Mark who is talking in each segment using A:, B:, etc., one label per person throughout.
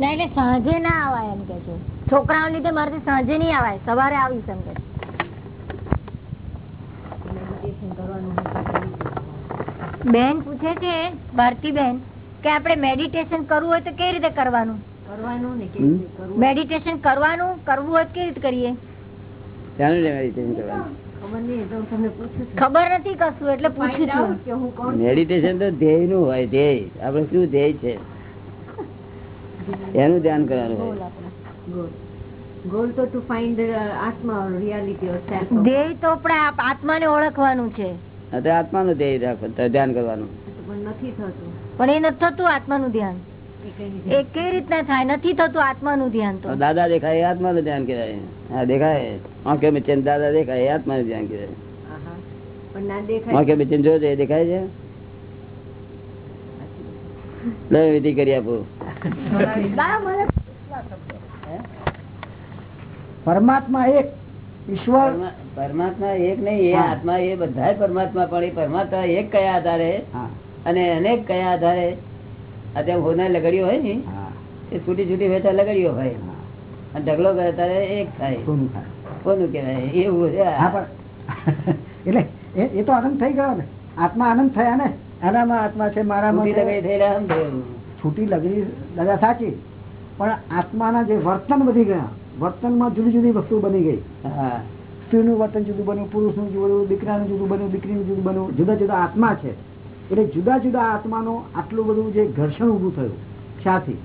A: એટલે સાંજે ના આવાય એમ કે છે. છોકરાઓ લીધે મારે સાંજે નહીં આવાય સવારે આવીશ એમ કે છે. બેન પૂછે છે ભારતી બેન કે આપણે મેડિટેશન કરવું હોય તો કેવી રીતે કરવાનું?
B: કરવાનું ને કરવું?
A: મેડિટેશન કરવાનું કરવું હોય કેવી રીતે કરીએ?
C: કરવાનું.
B: ખબર
A: નથી કશું એટલે પૂછું
B: Find
A: છું.
B: out કે હું કોણ છું.
C: મેડિટેશન તો ધ્યેયનું હોય ધ્યેય. આપડે શું ધ્યેય છે? એનું ધ્યાન કરવાનું.
B: Goal તો ટુ ફાઇન્ડ આત્મા reality or self.
A: ધ્યેય તો આપણે આત્માને ઓળખવાનું છે.
C: અત્યારે આત્માનું ધ્યેય રાખો ધ્યાન કરવાનું.
B: પણ નથી થતું.
A: પણ એ નથી થતું આત્માનું ધ્યાન.
B: એ કઈ
A: રીતના થાય? નથી થતું આત્માનું ધ્યાન તો.
C: દાદા દેખાય એ આત્માનું ધ્યાન કહેવાય હા દેખાય. આંખે મિચન દાદા દેખાય એ આત્માનું ધ્યાન કહેવાય
B: આહા. પણ ના દેખાય.
C: આંખે મિચન જો એ દેખાય છે? લે વિધિ કરી આપો.
D: પરમાત્મા એક ઈશ્વર.
C: પરમાત્મા એક નહીં એ આત્મા એ બધા પરમાત્મા પણ એ પરમાત્મા એક કયા આધારે? અને અનેક કયા આધારે? અત્યારે હોના લગડીઓ હોય ને એ છૂટી છૂટી વેચા લગડીઓ હોય. અને ઢગલો કરે ત્યારે એક થાય. કોનું કહેવાય? એવું
D: એટલે એ- તો આનંદ થઈ ગયો ને. આત્મા આનંદ થયા ને. એનામાં આત્મા છે
C: મારા
D: છે.
C: લગડી થયેલા આમ થયું.
D: છૂટી લગડી દાદા સાચી પણ આત્માના જે વર્તન વધી ગયા વર્તનમાં જુદી જુદી વસ્તુ બની ગઈ. સ્ત્રીનું વર્તન જુદું બન્યું પુરુષનું જુદું બન્યું દીકરાનું જુદું બન્યું દીકરીનું જુદું બન્યું જુદા જુદા આત્મા છે. એટલે જુદા જુદા આત્માનું આટલું બધું જે ઘર્ષણ ઊભું થયું શાથી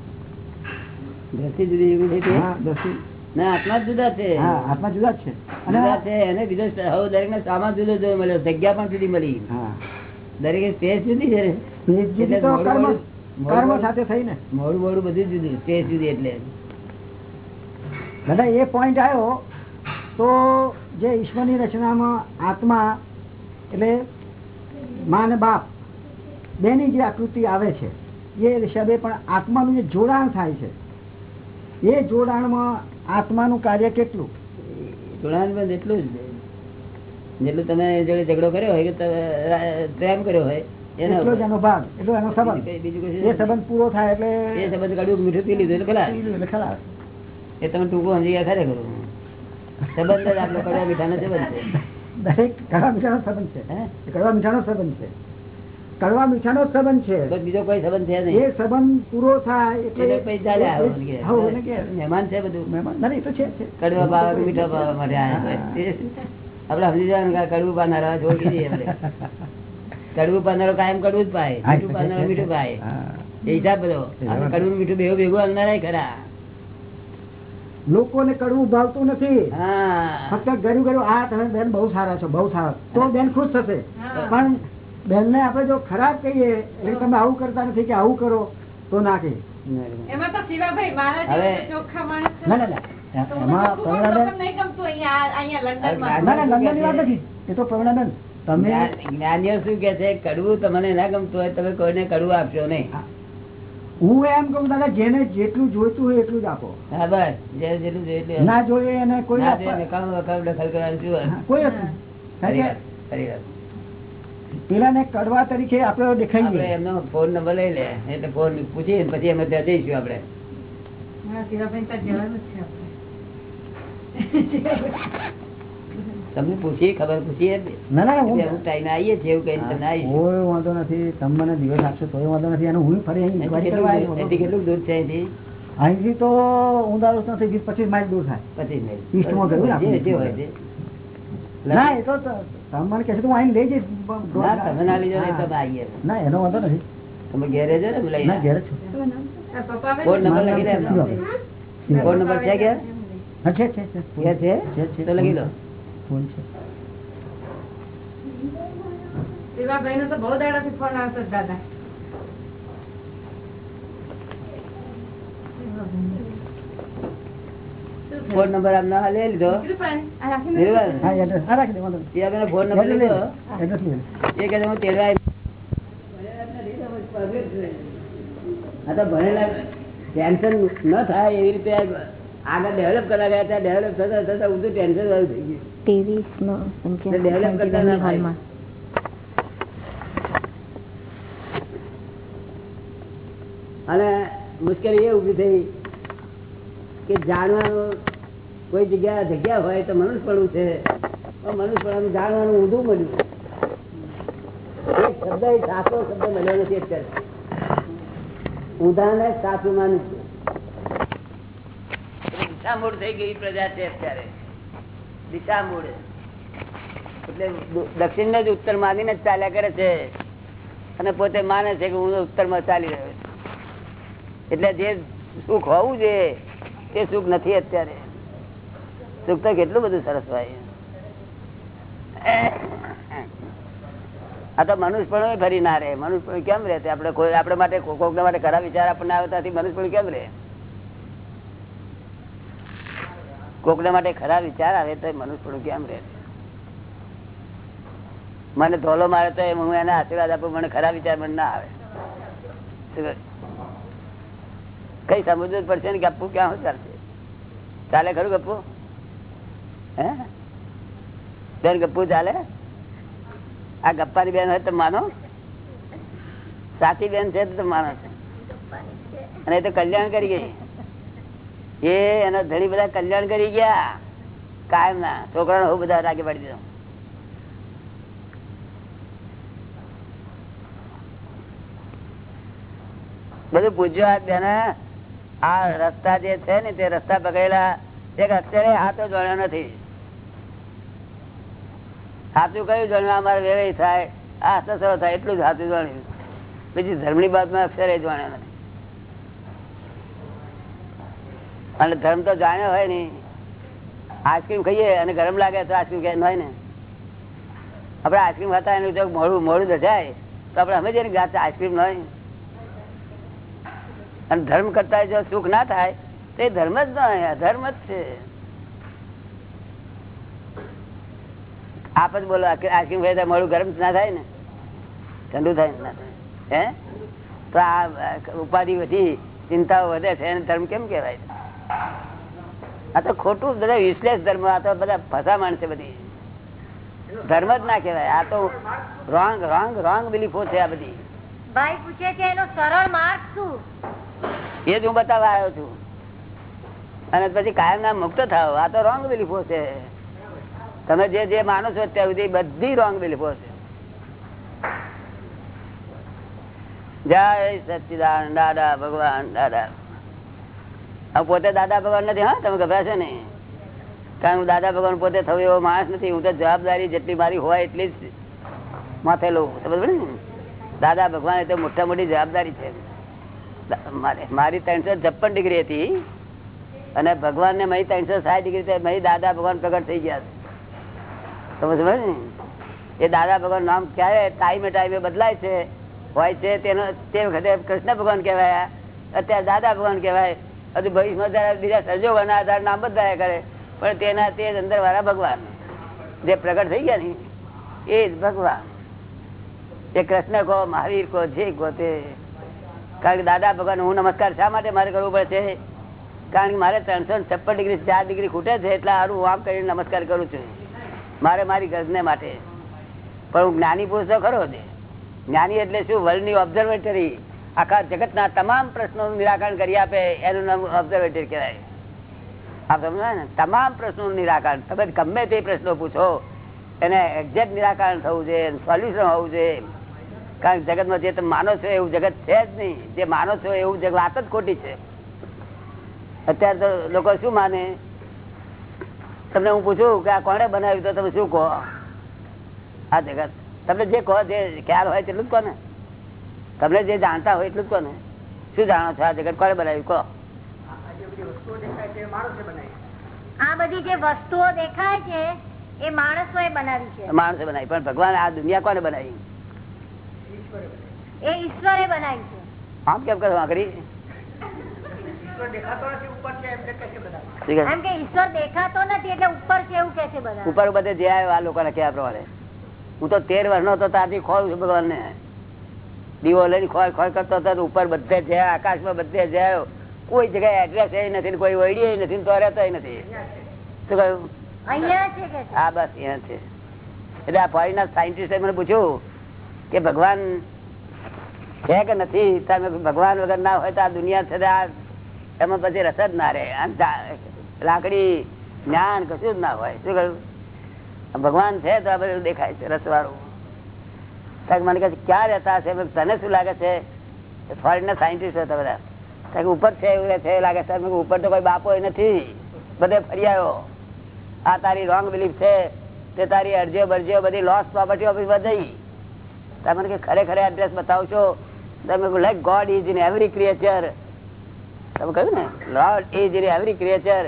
C: દ્રષ્ટિ જુદી જુદી થઈ.
D: હા દ્રષ્ટિ
C: ના આત્મા જુદા છે.
D: હા આત્મા જુદા છે.
C: જુદા છે. એને બીજો દરેક ને સામાન જુદો જુદો મળ્યો જગ્યા પણ જુદી મળી.
D: હા.
C: દરેક સ્પેસ જુદી છે.
D: કર્મ સાથે થઈને.
C: મોડું મોડું બધું જુદું તે જુદી એટલે.
D: દાદા એ પોઈન્ટ આવ્યો તો જે ઈશ્વરની રચનામાં આત્મા એટલે મા અને બાપ બેની જે આકૃતિ આવે છે એ હિસાબે પણ આત્માનું જે જોડાણ થાય છે એ જોડાણમાં આત્માનું કાર્ય કેટલું?
C: જોડાણ બંધ એટલું જ. જેટલું તમે જોડે ઝઘડો કર્યો હોય કે તમે પ્રેમ કર્યો હોય
D: એટલો જ એનો ભાગ એટલો એનો સંબંધ.
C: કઈ- બીજું કશું
D: એ સંબંધ પૂરો થાય એટલે
C: એ સંબંધ કડવું મીઠું પી લીધું એટલે ખલાસ. એ તમે ટૂંકો સમજી ગયા ખરેખર સંબંધ જ આપણો કડવા મીઠાનો સંબંધ છે.
D: દરેક કડવા મીઠાનો સંબંધ છે. કડવા મીઠાનો સંબંધ છે. કડવા મીઠાનો સંબંધ છે.
C: બીજો કોઈ સંબંધ છે
D: એ સંબંધ પૂરો થાય એટલે
C: મહેમાન છે બધું.
D: મહેમાન? તો છે.
C: કડવા ભાવ મીઠા ભાવ માટે આપડે સમજી જવાનું કડવું પાનારા જોઈ દઈએ. કડવું પાનારો કાયમ કડવું જ પાય મીઠું પાનારો મીઠું પાય એ હિસાબ બધો. કડવું મીઠું બેવું ભેગું અંગારાય ખરા.
D: લોકોને કડવું ભાવતું નથી. ફક્ત ગયું ગયું આ તમે બેન બહુ સારા છો બહુ સારા તો બેન ખુશ થશે. પણ બેનને આપણે જો ખરાબ કહીએ એટલે તમે આવું કરતા નથી કે આવું કરો તો ના
E: એમાં તો શિવાભાઈ મારા ચોખ્ખા માણસ
D: ના ના ના. એમાં પ્રવીણાબેન
E: નહીં ગમતું અહીંયા અહીંયા લંડનમાં.
D: ના ના લંડનની વાત નથી. એ તો પ્રવીણાબેન તમે
C: જ્ઞાન- જ્ઞાનીઓ શું કે છે? કડવું તમને ના ગમતું હોય તમે કોઈને કડવું આપશો નહીં.
D: હું. એમ કહું દાદા જેને જેટલું જોઈતું હોય એટલું જ આપો.
C: હા બસ. જેટલું
D: ના જોઈએ એને કોઈ
C: દખલ કરવાનું શું
D: કોઈ કડવા તરીકે
C: આપડે
D: દેખાઈ
C: એમનો ફોન નંબર લઈ લે. એટલે ફોન પૂછીએ પછી અમે ત્યાં જઈશું
E: ત્યાં જવાનું છે આપણે.
C: તમને પૂછીએ ખબર પૂછીએ?
D: ના ના હું
C: ટાઈમે આવીએ છીએ એવું કહીને તમે આવી
D: કોઈ વાંધો નથી. તમે મને દિવસ આપશો તો વાંધો નથી. અને હું ફરી અહીં
C: કેટલું દૂર- છે અહીંથી?
D: અહીંથી તો ઊંધારું નથી વીસ પચીસ માઇલ દૂર થાય.
C: પચીસ મિનિટ
D: ઈસ્ટમાં ગયું
C: જે- જે હોય તે.
D: ના એ તો ત- તમે મને કહેશો તો હું અહીં લઈ જઈશ.
C: ના, તમે ના લીધો નહીં, તમે આવીએ
D: ના એનો વાંધો નથી.
C: તમે ઘેરે જો ને
D: લઈ ઘેર છું.
C: ફોન નંબર લખી.
D: શિવાભાઈ.
C: ફોન નંબર છે કે
D: છે છે છે.
C: ક્યાં છે?
D: છે, છે.
C: તો લખી લો.
D: ફોન છે.
E: નો તો બહુ દાડાથી ફોન આવતો દાદા.
C: ફોન નંબર આમ ના લઈ લીધો. ફોન નંબર લીધો. એ હું આ તો ભણેલા ટેન્શન ન થાય એવી રીતે આગળ ડેવલપ કરવા ગયા ત્યાં ડેવલપ થતા થતા ઊંધું ટેન્શન વાળું થઈ ગયું.
A: ત્રેવીસ
C: ડેવલપ કરતા ના હાલમાં અને મુશ્કેલી એ ઊભી થઈ કે જાણવાનું કોઈ જગ્યા જગ્યા હોય તો મનુષ્યપણું છે. પણ પડવાનું જાણવાનું ઊંધું મળ્યું. એક શબ્દ સાચો શબ્દ મળ્યો નથી અત્યારે. ઊંધાને સાચું માનું છું. દિશામૂળ થઈ ગઈ પ્રજા છે અત્યારે. દિશામૂળ. એટલે દક્ષિણ ને જ ઉત્તર માનીને જ ચાલ્યા કરે છે. અને પોતે માને છે કે હું ઉત્તરમાં ચાલી રહ્યો એટલે જે સુખ હોવું જોઈએ તે સુખ નથી અત્યારે. સુખ તો કેટલું બધું સરસ હોય. આ તો મનુષ્ય પણ ફરી ના રહે. મનુષ્ય પણ કેમ રહે? આપણે કોઈ આપણે માટે કોક માટે ખરા વિચાર આપણને આવતા મનુષ્ય પણ કેમ રહે? કોકને માટે ખરાબ વિચાર આવે તો મનુષ્ય થોડું કેમ રહે? મને ધોલો મારે તો હું એને આશીર્વાદ આપું, મને ખરાબ વિચાર મને ના આવે. કઈ સમજવું પડશે ને ગપ્પુ ક્યાં ચાલશે ચાલે ખરું ગપ્પુ? હે? બેન, ગપ્પુ ચાલે? આ ગપ્પાની બેન હોય તો માનો. સાચી બેન છે તો માનો અને એ તો કલ્યાણ કરી ગઈ. એ એના ધણી બધા કલ્યાણ કરી ગયા. કાયમ ના છોકરાને હું બધા રાગે પાડી દીધો. બધું પૂછ્યું આ બેને, આ રસ્તા જે છે ને તે રસ્તા પકડેલા, એક અક્ષરે હાથો જોડ્યો નથી. સાચું કયું જાણ્યું અમારે વેવાઈ થાય. આ સસરો થાય, એટલું જ હાથું જાણ્યું બીજી ધર્મની બાબતમાં અક્ષરે જાણ્યો નથી. અને ધર્મ તો જાણ્યો હોય ને. આઈસ્ક્રીમ ખાઈએ અને ગરમ લાગે તો આઈસ્ક્રીમ હોય ને. આપણે આઈસ્ક્રીમ ખાતા એનું જો મોડું મોડું દજાય તો આપણે અમે આઈસ્ક્રીમ ન હોય. અને ધર્મ કરતા જો સુખ ના થાય, તો એ ધર્મ જ ન અધર્મ જ છે. આપ જ બોલો આઈસ્ક્રીમ ખાઈ મોડું ગરમ ના થાય ને. ઠંડુ થાય ના થાય. હે? તો આ ઉપાધિ વધી ચિંતાઓ વધે છે, એને ધર્મ કેમ કેવાય આ તો ખોટું બધા વિશ્લેષ ધર્મ આ તો બધા ફસામણ છે બધી. ધર્મ જ ના કહેવાય. આ તો રોંગ રોંગ રોંગ બિલીફો છે આ બધી.
A: ભાઈ પૂછે છે એનો સરળ માર્ગ શું?
C: એ જ હું બતાવવા આવ્યો છું. અને પછી કાયમ ના મુક્ત થાવ આ તો રોંગ બિલીફો છે. તમે જે જે માનો છો અત્યાર સુધી બધી રોંગ બિલીફો છે. જય સચિદાન દાદા ભગવાન દાદા. હું પોતે દાદા ભગવાન નથી, હા? તમે ગભરાશો ને કારણ હું દાદા ભગવાન પોતે થયો એવો માણસ નથી. હું તો જવાબદારી જેટલી મારી હોય એટલી જ માથે લઉં. સમજ ને? દાદા ભગવાન એ તો મોટા મોટી જવાબદારી છે. મારી ત્રણસો છપ્પન ડિગ્રી હતી અને ભગવાન ને મારી ત્રણસો સાઠ ડિગ્રી મારી દાદા ભગવાન પ્રગટ થઈ ગયા સમજ ને? એ દાદા ભગવાન નામ ક્યારે ટાઈમે ટાઈમે બદલાય છે? હોય છે તેનો તે વખતે કૃષ્ણ ભગવાન કહેવાય. અત્યારે દાદા ભગવાન કહેવાય. હજુ ભવિષ્યમાં જયારે બીજા સંજોગોના આધાર નામ બદલાયા કરે, પણ તેના તે જ અંદર વાળા ભગવાન. જે પ્રગટ થઈ ગયા ને, એ જ ભગવાન. એ કૃષ્ણ કહો મહાવીર કહો જે કહો તે. કારણ કે દાદા ભગવાન હું નમસ્કાર શા માટે મારે કરવું પડે છે? કારણ કે મારે ત્રણસો છપ્પન ડિગ્રી, ચાર ડિગ્રી ખૂટે છે, એટલે સારું હું આમ કરીને નમસ્કાર કરું છું. મારે મારી ગરજને માટે. પણ હું જ્ઞાની પુરુષ ખરો છે જ્ઞાની એટલે શું? વર્લ્ડની ઓબ્ઝર્વેટરી આખા જગતના તમામ પ્રશ્નો નું નિરાકરણ કરી આપે, એનું નામ ઓબ્ઝર્વેટરી કહેવાય. આપ સમજો ને? તમામ નિરાકરણ. તમે ગમે તે પ્રશ્નો પૂછો, એને એક્ઝેક્ટ નિરાકરણ થવું જોઈએ સોલ્યુશન હોવું જોઈએ. કારણ કે જગતમાં જે તમે માનો છો એવું જગત છે જ નહીં. જે માનો છો એવું જગત વાત જ ખોટી છે. અત્યારે તો લોકો શું માને? તમને હું પૂછું કે આ કોણે બનાવ્યું તો તમે શું કહો? આ જગત. તમને જે કહો જે ખ્યાલ હોય તેટલું જ કહો ને તમને જે જાણતા હોય એટલું જ કહો ને. શું જાણો છો આ જગત? કોને બનાવ્યું? કહો.
A: આ બધી જે વસ્તુઓ દેખાય છે એ માણસો બનાવી છે.
C: માણસે બનાવી. પણ ભગવાન આ દુનિયા કોને બનાવી?
A: એ ઈશ્વરે બનાવી છે.
C: આમ કેમ કરો આખરી
A: ઈશ્વર દેખાતો નથી એટલે ઉપર છે કે છે
C: ઉપર બધે જે આવ્યો આ લોકોના કયા પ્રમાણે. હું તો તેર વર્ષનો હતો ત્યાંથી ખોલ છું ભગવાન ને દીવો લઈને ખોલ ખોલ કરતો હતો ઉપર બધે જયા આકાશમાં બધે જયો. કોઈ જગ્યાએ એડ્રેસ એ નથી કોઈ વૈડી નથી તો રહેતો નથી. શું કહ્યું?
A: કે
C: હા બસ અહીંયા છે. એટલે આ ફોરેનર સાયન્ટિસ્ટે મને પૂછ્યું કે ભગવાન છે કે નથી? તમે ભગવાન વગર ના હોય તો આ દુનિયા છે આ એમાં પછી રસ જ ના રહે. લાકડી જ્ઞાન કશું જ ના હોય. શું કહ્યું? ભગવાન છે તો આ બધું દેખાય છે રસવાળું. તમે ખરેખર એડ્રેસ બતાવશો? તમે like God is in every creature તમે કહ્યું ને Lord is in every creature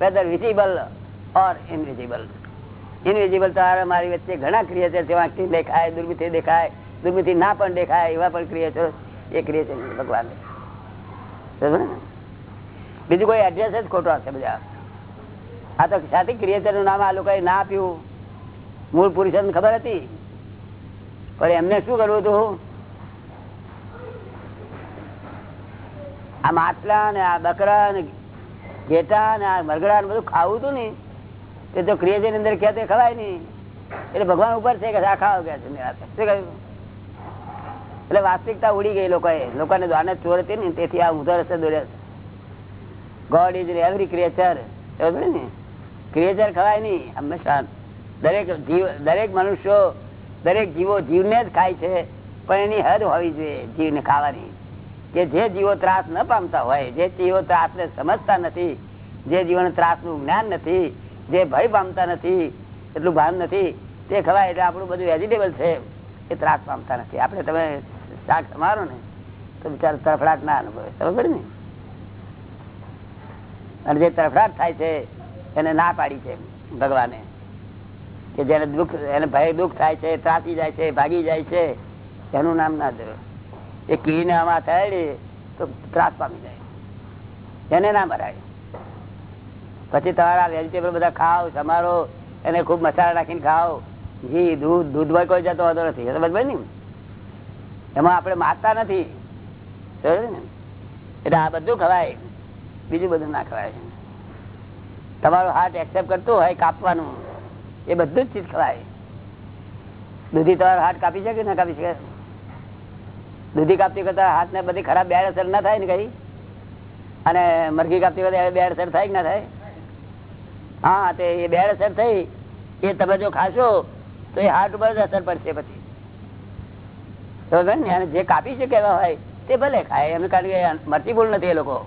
C: whether visible or invisible invisible તો મારી વચ્ચે ઘણા ક્રિએચર છે વાંકથી દેખાય દુર્બીથી દેખાય દુર્બીથી ના પણ દેખાય એવા પણ ક્રિએચર એ ક્રિએચર ભગવાન. બીજું કોઈ એડ્રેસ જ ખોટો હશે બધા. આ તો સાથી ક્રિએચરનું નામ આ લોકોએ ના આપ્યું. મૂળ પુરુષ ખબર હતી. પણ એમને શું કરવું હતું? આ માટલા ને આ બકરા ને ઘેટા ને આ મરગડા ને બધું ખાવું હતું ને? તે જો ક્રિએચરની અંદર ક્યાં તે ખવાય નહીં. એટલે ભગવાન ઉપર છે કે આ ખાવ કે છે એટલે વાસ્તવિકતા ઉડી ગઈ લોકોએ. લોકોને દ્વાને ચોર હતી ને, તેથી આ ઊંધો રસ્તે દોર્યા ગોડ ઇઝ એવરી ક્રિએચર ને? ક્રિએચર ખવાય નહીં. હંમેશા દરેક જીવ, દરેક મનુષ્યો, દરેક જીવો જીવને જ ખાય છે, પણ એની હદ હોવી જોઈએ જીવને ખાવાની. કે જે જીવો ત્રાસ ન પામતા હોય, જે જીવો ત્રાસને સમજતા નથી, જે જીવોને ત્રાસનું જ્ઞાન નથી જે ભય પામતા નથી, એટલું ભાન નથી, તે ખવાય એટલે આપણું બધું વેજીટેબલ છે, એ ત્રાસ પામતા નથી. આપણે તમે શાક સમારો ને, તો બિચારા તરફડાટ ના અનુભવે. ખબર ને? અને જે તરફડાટ થાય છે, એને ના પાડી છે ભગવાને. કે જેને દુઃખ, એને ભય, દુઃખ થાય છે, ત્રાસી જાય છે, ભાગી જાય છે, એનું નામ ના દેવું એ કીડીને આમાં થયેલી તો ત્રાસ પામી જાય. એને ના મરાય. પછી તમારા વેજીટેબલ બધા ખાઓ, તમારો એને ખૂબ મસાલા નાખીને ખાઓ. ઘી, દૂધ, દૂધમાં કોઈ જતો હોતો નથી. બરાબર ને એમાં આપણે મારતા નથી? એટલે આ બધું ખવાય. બીજું બધું ના ખવાય. તમારો હાથ એક્સેપ્ટ કરતું હોય કાપવાનું, એ બધું જ ચીજ ખવાય. દૂધી તમારો હાથ કાપી શકે ના કાપી શકે? દૂધી કાપતી કરતા હાથ ને બધી ખરાબ બેડ અસર ના થાય ને કઈ? અને મરઘી કાપતી વખતે બેડ અસર થાય કે ના થાય? હા, તે એ બેડ અસર થઈ, એ તમે જો ખાશો, તો એ હાર્ટ ઉપર અસર પડશે પછી? અને જે કાપી શકે કેવા હોય, તે ભલે ખાય, એમ કારણ કે મરચીફુલ નથી એ લોકો.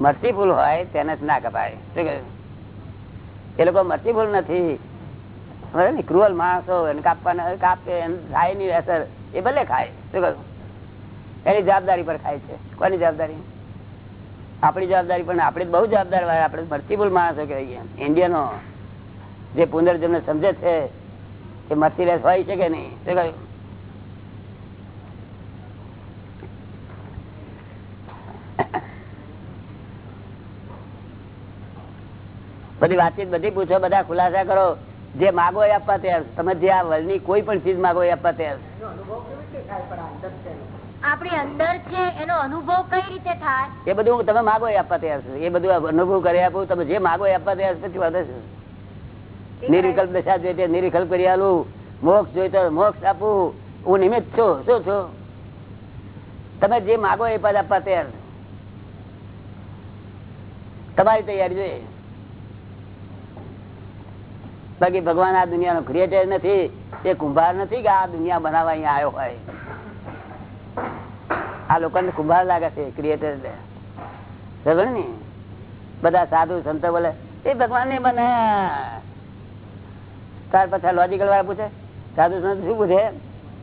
C: મરચીફુલ હોય, તેને જ ના કપાય. શું કહ્યું? એ લોકો મરચીફુલ નથી. બરાબર ને, ક્રુઅલ માણસો, એને કાપવાના કાપે થાયની અસર, એ ભલે ખાય. શું કહ્યું? એની જવાબદારી પર ખાય છે. કોની જવાબદારી? આપણી જવાબદારી પણ આપણે બહુ જવાબદાર હોય આપણે મર્સીબુલ માણસો કહેવાય ઇન્ડિયનો જે પુનર્જન્મ સમજે છે કે મર્સીલેસ હોય છે કે નહીં? શું કહ્યું? બધી વાતચીત બધી પૂછો, બધા ખુલાસા કરો. જે માગો એ આપવા તૈયાર. તમે જે આ વર્લ્ડની કોઈ પણ ચીજ માગો એ આપવા તૈયાર.
A: આપણી અંદર છે એનો અનુભવ કઈ રીતે થાય?
C: એ બધું તમે માગો આપવા તૈયાર છું. એ બધું અનુભવ કરી આપું તમે જે માગો આપવા તૈયાર. પછી વાંધો શું? નિર્વિકલ્પ દશા હોય નિર્વિકલ્પ કરી આલું. મોક્ષ જોઈતો તો મોક્ષ આપું. હું નિમિત્ત છું. શું છું? તમે જે માગો એ પદ આપવા તૈયાર તમારી તૈયારી જોઈએ. બાકી ભગવાન આ દુનિયાનો ક્રિએટર નથી. એ કુંભાર નથી કે આ દુનિયા બનાવવા અહીંયા આવ્યો હોય. આ લોકોને કુંભાર લાગે છે ક્રિએટર ને. બધા સાધુ સંતો બોલે, એ ભગવાન ને બનાયા ત્યાર પછી લોજિકલ વાળા પૂછે? સાધુ સંત શું પૂછે?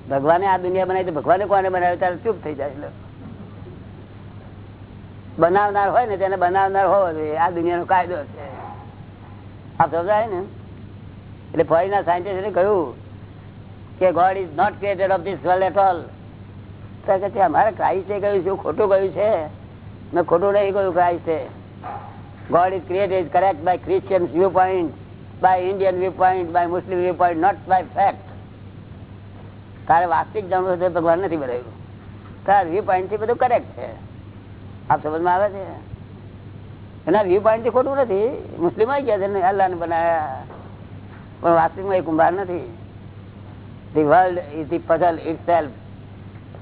C: ભગવાને આ દુનિયા બનાવી ભગવાને કોને બનાવ્યું? ત્યારે ચૂપ થઈ જાય બનાવનાર હોય ને તેને બનાવનાર હોવો જોઈએ. આ દુનિયાનો કાયદો છે. આ સમજાય ને? એટલે ફોરીના સાયન્ટિસ્ટે કહ્યું કે God is not created of this world at all કે અમારે ક્રાઇસ્ટે કહ્યું છે, ખોટું કહ્યું છે? મેં ખોટું નહીં કહ્યું ક્રાઇસ્ટે God is created correct by Christian viewpoint by Indian viewpoint by Muslim viewpoint not by fact તારે વાસ્તવિક જાણવું છે ભગવાન નથી બનાવ્યું. તારા વ્યૂ પોઈન્ટથી બધું કરેક્ટ છે. આપ સમજમાં આવે છે? એના વ્યૂ પોઈન્ટથી ખોટું નથી. મુસ્લિમ આવી ગયા છે ને અલ્લાહ ને બનાવ્યા પણ વાસ્તવિકમાં એ કુંભાર નથી. The world is the puzzle itself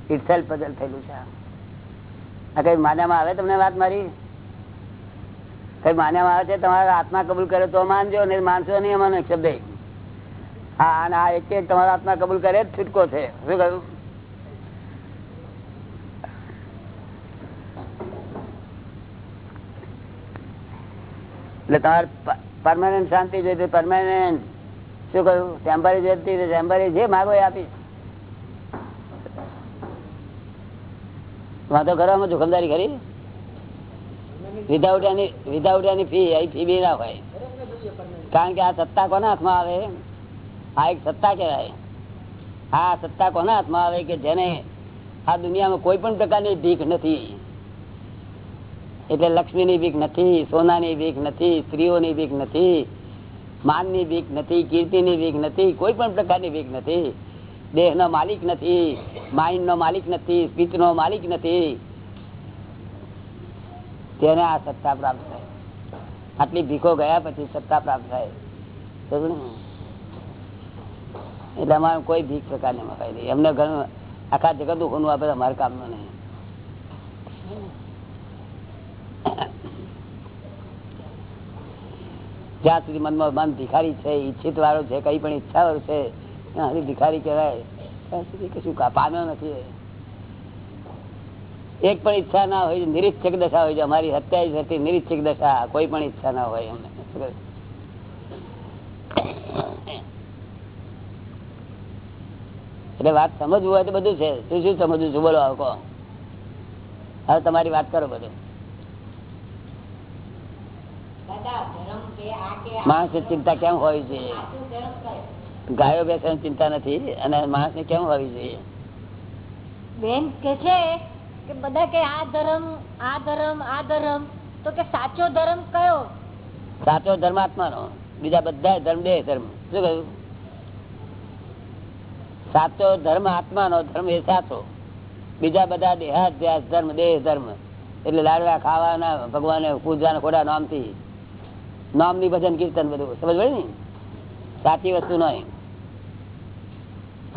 C: આત્મા કબૂલ કરે તો માનજો ને માનશો નહીં અમારો શબ્દ હા, અને આ એક તમારા આત્મા કબૂલ કરે છૂટકો છે. શું કહ્યું? એટલે તમારે પરમાનન્ટ શાંતિ જોઈતી પરમાનન્ટ શું કહ્યું? ટેમ્પરરી જોઈતી ટેમ્પરરી જે માગો એ આપીશ. વાંધો કરવામાં જોખમદારી ખરી વિધાઉટ ફી અહીં ફી બી ના હોય. કારણ કે આ સત્તા કોના હાથમાં આવે? આ એક સત્તા કહેવાય. આ સત્તા કોના હાથમાં આવે કે જેને આ દુનિયામાં કોઈ પણ પ્રકારની ભીખ નથી? એટલે લક્ષ્મીની ભીખ નથી, સોનાની ભીખ નથી, સ્ત્રીઓની ભીખ નથી, માનની ભીખ નથી, કીર્તિની ભીખ નથી, કોઈ પણ પ્રકારની ભીખ નથી. દેહનો માલિક નથી, માઇન્ડનો માલિક નથી સ્પીચનો માલિક નથી. તેને આ સત્તા પ્રાપ્ત થાય. આટલી ભીખો ગયા પછી સત્તા પ્રાપ્ત થાય. એટલે અમારે કોઈ ભીખ પ્રકારની મકાઈ નહીં. એમને ઘણું, આખા જગતનું આપે અમારે કામનું નહીં. જ્યાં સુધી મનમાં મન ભિખારી છે ઈચ્છિત વાળો છે, કઈ પણ ઈચ્છા વાળો છે ત્યાં ભિખારી કહેવાય. ત્યાં સુધી કશું પામ્યો નથી. એક પણ ઈચ્છા ના હોય નિરીક્ષક દશા હોય છે. અમારી હત્યા જ હતી નિરીક્ષક દશા કોઈ પણ ઈચ્છા ના હોય અમને. એટલે વાત સમજવું હોય તો બધું છે. શું શું સમજવું છું? બોલો આવો કહો. હવે તમારી વાત કરો બધું. માણસ ચિંતા કેમ હોય જોઈએ ગાયો બેસવાની ચિંતા નથી અને માણસ ને કેમ હોવી જોઈએ?
A: બેન કે છે કે બધા કે આ ધર્મ આ ધર્મ આ ધર્મ તો કે સાચો ધર્મ કયો?
C: સાચો ધર્માત્મા નો બીજા બધા ધર્મ દેહ ધર્મ. શું કહ્યું? સાચો ધર્મ આત્માનો ધર્મ એ સાચો. બીજા બધા દેહાધ્યાસ ધર્મ દેહ ધર્મ. એટલે લાડવા ખાવાના ભગવાને પૂજવાના ખોડા નામથી નામની ભજન કીર્તન બધું. સમજ પડી ને? સાચી વસ્તુ નહીં.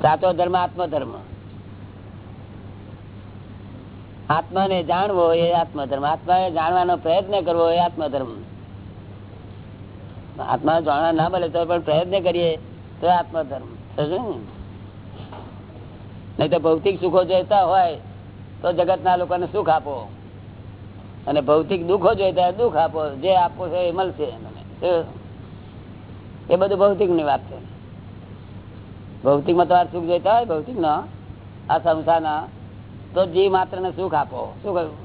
C: સાચો ધર્મ આત્મધર્મ આત્માને જાણવો એ આત્મધર્મ આત્માને જાણવાનો પ્રયત્ન કરવો એ આત્મધર્મ આત્મા જાણવા ના મળે તો પણ પ્રયત્ન કરીએ તો આત્મધર્મ નહીં તો ભૌતિક સુખો જોઈતા હોય તો જગતના લોકોને સુખ આપો. અને ભૌતિક દુઃખો જોઈતા દુઃખ આપો. જે આપો છો એ મળશે. એ બધું ભૌતિકની વાત છે. ભૌતિકમાં તમારે સુખ જોઈતા હોય ભૌતિક નો આ સંસારના. તો જીવ માત્ર ને સુખ આપો. શું કહ્યું?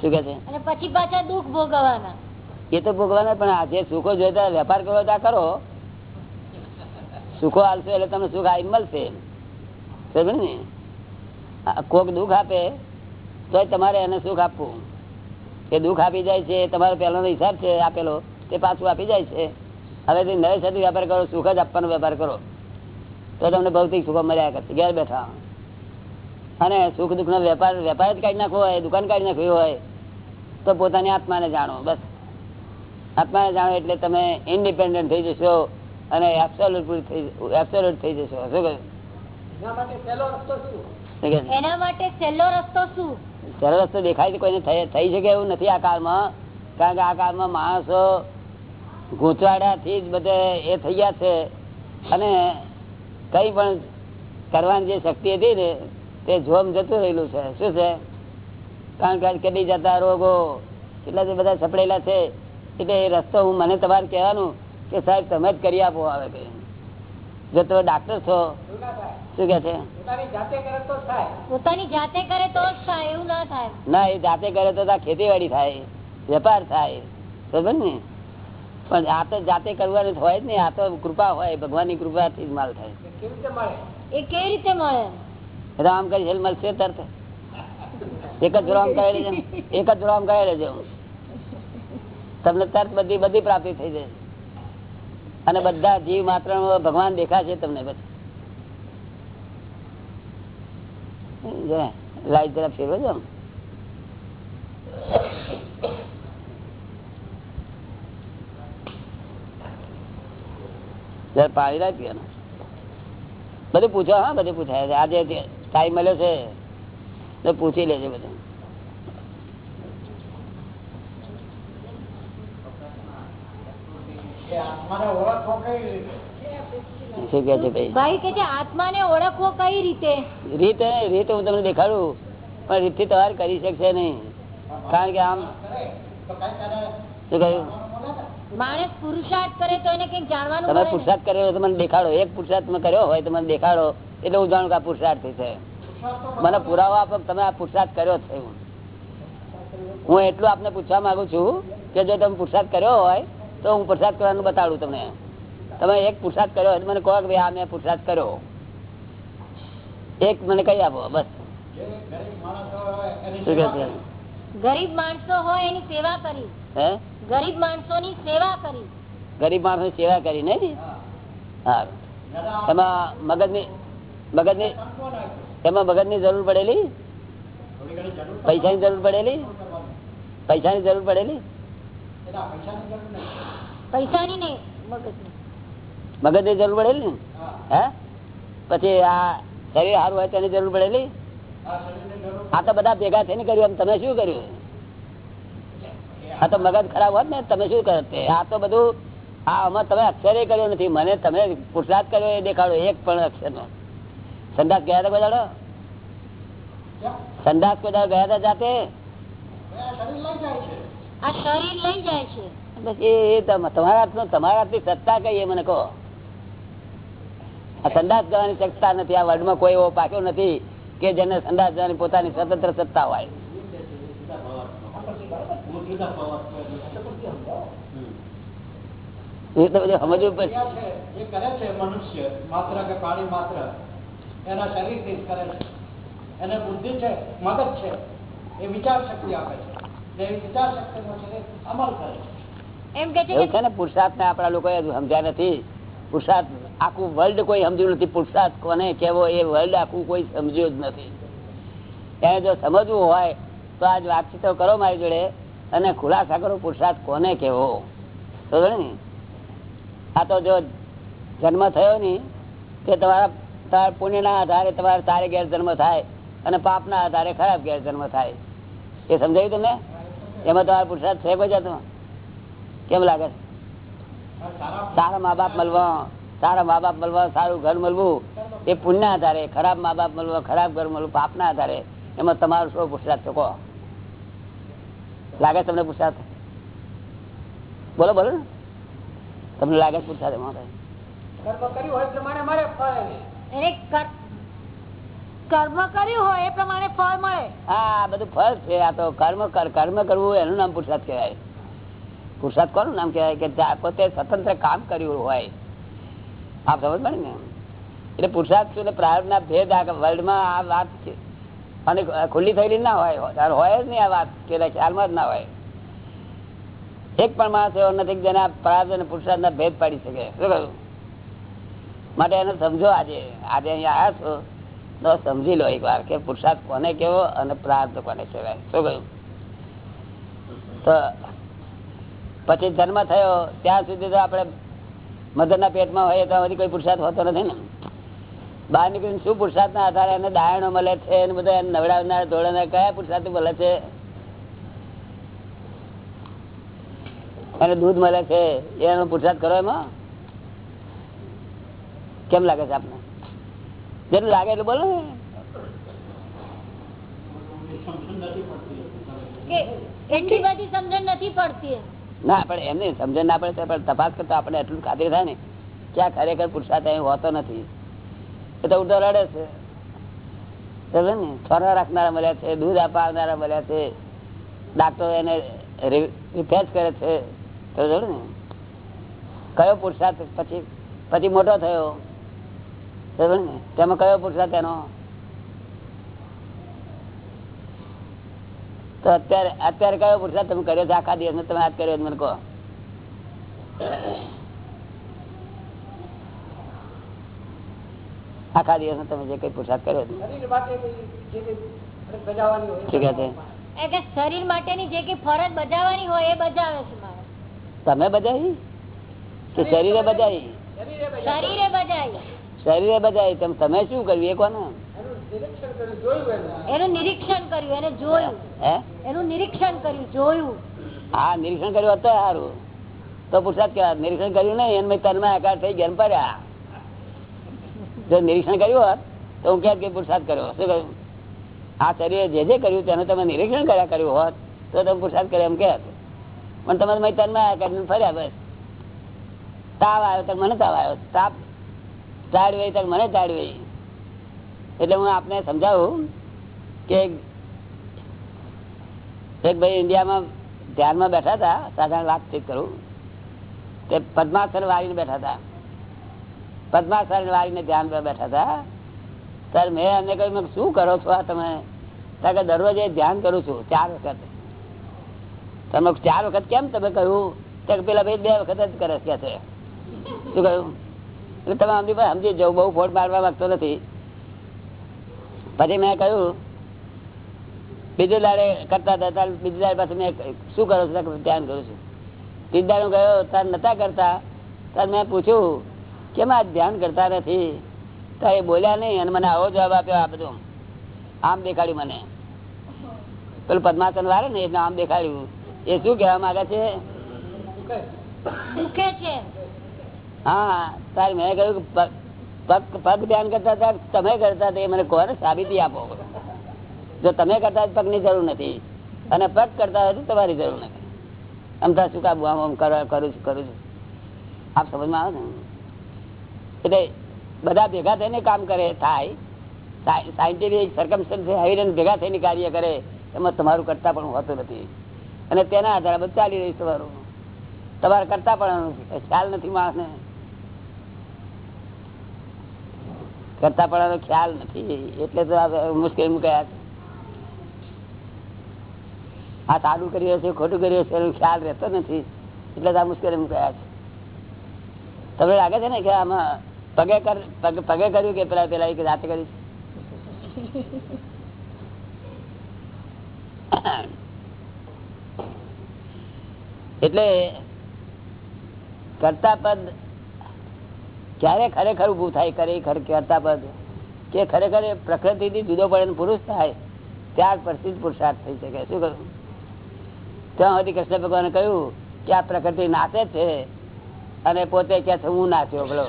C: શું કે છે?
A: પછી પાછા દુઃખ ભોગવવાના.
C: એ તો ભોગવાના પણ આજે સુખો જોઈતા વેપાર કરો ત્યાં કરો. સુખો હાલશો એટલે તમને સુખ આવી મળશે. સમજ ને? કોક દુઃખ આપે તો તમારે એને સુખ આપવું. એ દુઃખ આપી જાય છે તમારો પહેલાનો હિસાબ છે આપેલો તે પાછું આપી જાય છે. હવે નવે સાથે વેપાર કરો સુખ જ આપવાનો વેપાર કરો તો તમને ભૌતિક સુખો મળ્યા કરશે. ઘેર બેઠા. અને સુખ દુઃખ નો વેપાર વેપાર જ કાઢી નાખવો હોય દુકાન કાઢી નાખવી હોય તો પોતાની આત્માને જાણો બસ. આત્માને જાણો એટલે તમે ઇન્ડિપેન્ડન્ટ થઈ જશો અને એબ્સોલ્યુટ થઈ એબ્સોલ્યુટ થઈ જશો. શું કહ્યું? શું? કહે છે?
A: એના માટે સહેલો રસ્તો શું?
C: સરળ રસ્તો દેખાય છે કોઈને થઈ થઈ શકે એવું નથી આ કાળમાં. કારણ કે આ કાળમાં માણસો ગૂંચવાડાથી જ બધે એ થઈ ગયા છે. અને કઈ પણ કરવાની જે શક્તિ હતી ને તે જોમ જતું રહેલું છે. શું છે? કારણ કે કેટલી જતા રોગો કેટલા જે બધા સપડેલા છે એટલે એ રસ્તો હું મને તમારે કહેવાનું કે સાહેબ તમે જ કરી આપો આવે કે જો તમે ડાક્ટર છો શું કે છે?
A: પોતાની જાતે કરે તો થાય. એવું ના થાય.
C: ના એ જાતે કરે તો ત્યાં ખેતીવાડી થાય વેપાર થાય. બરોબર ને? પણ આ તો જાતે કરવાનું હોય જ નહીં આ તો કૃપા હોય ભગવાનની કૃપાથી જ માલ થાય.
A: એ કેવી રીતે મળે?
C: રામ કરી છે મળશે તરત. એક જ રામ છે એક જ રામ કરી લેજો તમને તરત બધી બધી પ્રાપ્તિ થઈ જાય. અને બધા જીવ માત્ર ભગવાન દેખાશે તમને પછી જો, લાઈટ જરા ફેરવો છો પાણી લાવી પીવાનું બધું પૂછો હા બધું પૂછાય છે. આજે ટાઈમ મળ્યો છે તો પૂછી લેજો બધું. શું કે છે ભાઈ?
A: ભાઈ કે છે આત્માને ઓળખવો કઈ રીતે?
C: રીત હે, રીત હું તમને દેખાડું પણ રીતથી તમારે કરી શકશે નહીં. કારણ કે આમ શું કહ્યું?
A: માણસ પુરુષાર્થ કરે તો એને કંઈક જાણવાનું
C: તમે પુરુષાર્થ કર્યો તો મને દેખાડો. એક પુરુષાર્થ કર્યો હોય તો મને દેખાડો. એટલે હું જાણું કે આ પુરુષાર્થ છે. મને પુરાવો આપો તમે આ પુરુષાર્થ કર્યો છે હું એટલું આપને પૂછવા માંગુ છું કે જો તમે પુરુષાર્થ કર્યો હોય તો હું પુરુષાર્થ કરવાનું બતાડું તમને. તમે એક પુરુષાર્થ કર્યો હોય મને કહો કે ભાઈ આ મેં પુરુષાર્થ કર્યો. એક મને કહી આપો બસ. શું કહે છે?
A: ગરીબ માણસો હોય એની સેવા કરી.
C: હે?
A: ગરીબ માણસોની સેવા કરી.
C: ગરીબ માણસો સેવા કરી ને? હા એમાં મગજની એમાં જરૂર પડેલી? પૈસાની જરૂર પડેલી? પૈસા ની જરૂર પડેલી?
A: પૈસાની નહીં મગજની
C: જરૂર પડેલી ને? હે? પછી આ શરીર સારું હોય તેની જરૂર પડેલી? આ તો બધા ભેગા થઈને કર્યું. તમે શું કર્યું? આ તો મગજ ખરાબ હોત ને તમે શું કરો આ તો બધું આ આમાં તમે અક્ષરે કર્યો નથી. મને તમે પુરસાદ કર્યો એ દેખાડો એક પણ અક્ષર નો સંદાસ ગયા હતા બજાડો સંદાસ બધા ગયા હતા જાતે? તમારા તમારા સત્તા કઈ મને કહો. આ સંદાસ જવાની સત્તા નથી. આ વર્લ્ડમાં કોઈ એવો પાક્યો નથી. કે જેને સંદાસ પોતાની સ્વતંત્ર સત્તા હોય. એ તો બધું સમજવું પડશે
F: જે કરે છે મનુષ્ય માત્ર કે પ્રાણી માત્ર. એના શરીરથી કરે છે. એને બુદ્ધિ છે મગજ છે એ વિચાર શક્તિ આપે છે. એ વિચાર શક્તિનો છે અમલ કરે છે.
A: એમ કે છે
C: એવું
A: કે
C: છે ને પુરુષાર્થ ને આપણા લોકો સમજ્યા નથી. પુરુષાર્થ આખું વર્લ્ડ કોઈ સમજ્યું નથી, પુરુષાર્થ કોને કેવો એ વર્લ્ડ આખું કોઈ સમજ્યું જ નથી. એને જો સમજવું હોય, તો આજ વાતચીતો કરો મારી જોડે, અને ખુલાસા કરો પુરુષાર્થ કોને કેવો આ તો જો જન્મ થયો ને તે તમારા તમારા પુણ્યના આધારે તમારે સારી ગેર જન્મ થાય, અને પાપના આધારે ખરાબ ગેર જન્મ થાય. એ સમજાયું તમને? એમાં તમારો પુરુષાર્થ છે કોઈ કેમ લાગે છે? સારા મા બાપ મળવા સારા મા બાપ મળવા સારું ઘર મળવું એ પુણ્ય આધારે ખરાબ મા બાપ મળવા ખરાબ ઘર મળવું પાપના આધારે એમાં તમારું શું પુરુષાર્થ છો? કહો. લાગે તમને પુરુષાર્થ? બોલો બોલો ને. તમને લાગે છે પુરુષાર્થ એમાં કઈ?
F: કર્મ કર્યું હોય એ પ્રમાણે ફળ એને.
A: એને કર- કર્મ કર્યું હોય એ પ્રમાણે ફળ મળે.
C: હા બધું ફળ છે આ તો કર્મ કર્મ કરવું એનું નામ પુરુષાર્થ કહેવાય. પુરુષાર્થ કોનું નામ કહેવાય કે પોતે સ્વતંત્ર કામ કર્યું હોય. આપ સમજ પડે ને? એટલે પુરુષાર્થ શું? એટલે પ્રારંભના ભેદ આ વર્લ્ડમાં આ વાત છે. અને ખુલ્લી થયેલી ના હોય હોય જ નહીં આ વાત કે ખ્યાલમાં જ ના હોય. એક પણ માણસ એવો નથી જેને પ્રાર્થ અને પુરુષાર્થ ના ભેદ પાડી શકે. શું કહ્યું? માટે એને સમજો આજે. આજે અહીંયા આવ્યા છો, તો સમજી લો એક વાર કે પુરુષાર્થ કોને કેવો અને પ્રાર્થ કોને કહેવાય. શું કહ્યું? તો પછી જન્મ થયો, ત્યાં સુધી તો આપણે મધરના પેટમાં હોય તો બધી કોઈ પુરુષાર્થ હોતો નથી ને. બહાર નીકળીને શું પુરુષાર્થ ના આધારે એને દાયણો મળે છે એને બધા એને નવડાવનાર ધોળાના કયા પુરુષાર્થ મળે છે? અને દૂધ મળે છે, એનો પુરુષાર્થ કરો એમાં? કેમ લાગે છે આપને? જેટલું લાગે એટલું બોલો ને.
A: એટલી બધી સમજણ નથી પડતી.
C: ના, પણ એમને સમજણ ના પડે પણ તપાસ કરતા આપણે એટલું ખાતરી થાય ને કે આ ખરેખર પુરુષાર્થ અહીં હોતો નથી. એ તો ઉડતો રડે છે. સમજે ને? છોરા રાખનારા મળ્યા છે, દૂધ અપાવનારા મળ્યા છે, ડાક્ટરો એને રિફેસ કરે છે. સમજો ને? કયો પુરુષાર્થ પછી પછી મોટો થયો? ને? તેમાં કયો પુરુષાર્થ એનો? તો અત્યારે અત્યારે કયો પુરુષાર્થ તમે કર્યો છે આખા દિવસ તમે આજ કર્યો મને કહો. આખા દિવસ તમે જે કઈ પુરુષાર્થ કર્યો
F: શરીર
A: માટેની જે કઈ ફરજ બજાવવાની હોય એ બજાવે છે
C: તમે બજાવી? કે શરીરે બજાવી?
F: શરીરે
A: શરીરે બજાવી.
C: શરીરે બજાવી. તમે શું કર્યું? એ કોને
F: એનું નિરીક્ષણ કર્યું એને?
A: એનું નિરીક્ષણ કર્યું એને જોયું. એનું નિરીક્ષણ કર્યું જોયું.
C: હા નિરીક્ષણ કર્યું હોત સારું તો પુરસાદ કહેવાય નિરીક્ષણ કર્યું નહીં એને તનમાં આકાર થઈ ગયા પડ્યા. જો નિરીક્ષણ કર્યું હોત તો હું ક્યાં કે પુરસાદ કર્યો. શું કહ્યું આ શરીરે જે જે કર્યું તેનું તમે નિરીક્ષણ કર્યા કર્યું હોત તો તમે પુરસાદ કર્યો એમ કે પણ તમે મેં તનમાં આકાર ફર્યા બસ. તાવ આવ્યો તો મને તાવ આવ્યો. તાપ ચાડવે તો મને ચાડવે એટલે હું આપને સમજાવું કે એક ભાઈ ઇન્ડિયામાં ધ્યાનમાં બેઠા હતા, સાધારણ વાતચીત કરું, તે પદ્માસન વાળીને બેઠા હતા. પદ્માસન વાળીને ધ્યાન બેઠા હતા. સર, મેં એમને કહ્યું શું કરો છો આ તમે? કારણ દરરોજ એ ધ્યાન કરું છું, ચાર વખત. તમે ચાર વખત કેમ તમે કહ્યું? કે પેલા ભાઈ બે વખત જ કરે કે શું કહ્યું? એટલે તમે સમજી ભાઈ સમજી જાઓ, બહુ ફોટ મારવા માંગતો નથી. પછી મેં કહ્યું બીજું દાડે કરતા હતા બીજું દાડે પાછું મેં શું કરો છો? ધ્યાન કરું છું. ત્રીજ દાડે હું ગયો તાર નતા કરતા. ત્યારે મેં પૂછ્યું કેમ આ ધ્યાન કરતા નથી? તો એ બોલ્યા નહીં અને મને આવો જવાબ આપ્યો આ બધું. આમ દેખાડ્યું મને. પેલું પદ્માસન વાળે ને એટલે આમ દેખાડ્યું. એ શું કહેવા માંગે છે? હા તારે મેં કહ્યું કે પગ પગ- ધ્યાન કરતા હતા, તમે કરતા એ મને કોને સાબિતી આપો? જો તમે કરતા પગની જરૂર નથી. અને પગ કરતા હોય તમારી જરૂર નથી. તો શું કાબુ આમ કરું છું કરું છું. આપ સમજમાં આવે ને? એટલે બધા ભેગા થઈને કામ કરે, થાય. સાયન્ટિફિક સરકમસ્ટન્સ એવિડન્સ ભેગા થઈને કાર્ય કરે, એમાં તમારું કરતા પણ હોતું નથી. અને તેના આધારે બધું ચાલી રહ્યું તમારું. તમારે કરતા પણ ખ્યાલ નથી માણસને. કરતા પડવાનો ખ્યાલ નથી. એટલે તો આ મુશ્કેલ મૂકાયા આ સારું કર્યું હશે, ખોટું કર્યું હશે, એનો ખ્યાલ રહેતો નથી. એટલે તો આ મુશ્કેલી મુકાયા છે તમને લાગે છે ને કે આમાં પગે કર, પગે કર્યું કે પેલા પેલા એક જાતે કર્યું એટલે કરતા પદ ક્યારે ખરેખર ઉભું થાય કરે કરતા પદ કે ખરેખર એ પ્રકૃતિથી જુદો પડે પુરુષ થાય, ત્યાર પછી પુરુષાર્થ થઈ શકે. શું કરું ત્યાં સુધી કૃષ્ણ ભગવાને કહ્યું કે આ પ્રકૃતિ નાચે છે અને પોતે ક્યાં છે? હું નાચ્યો, બોલો.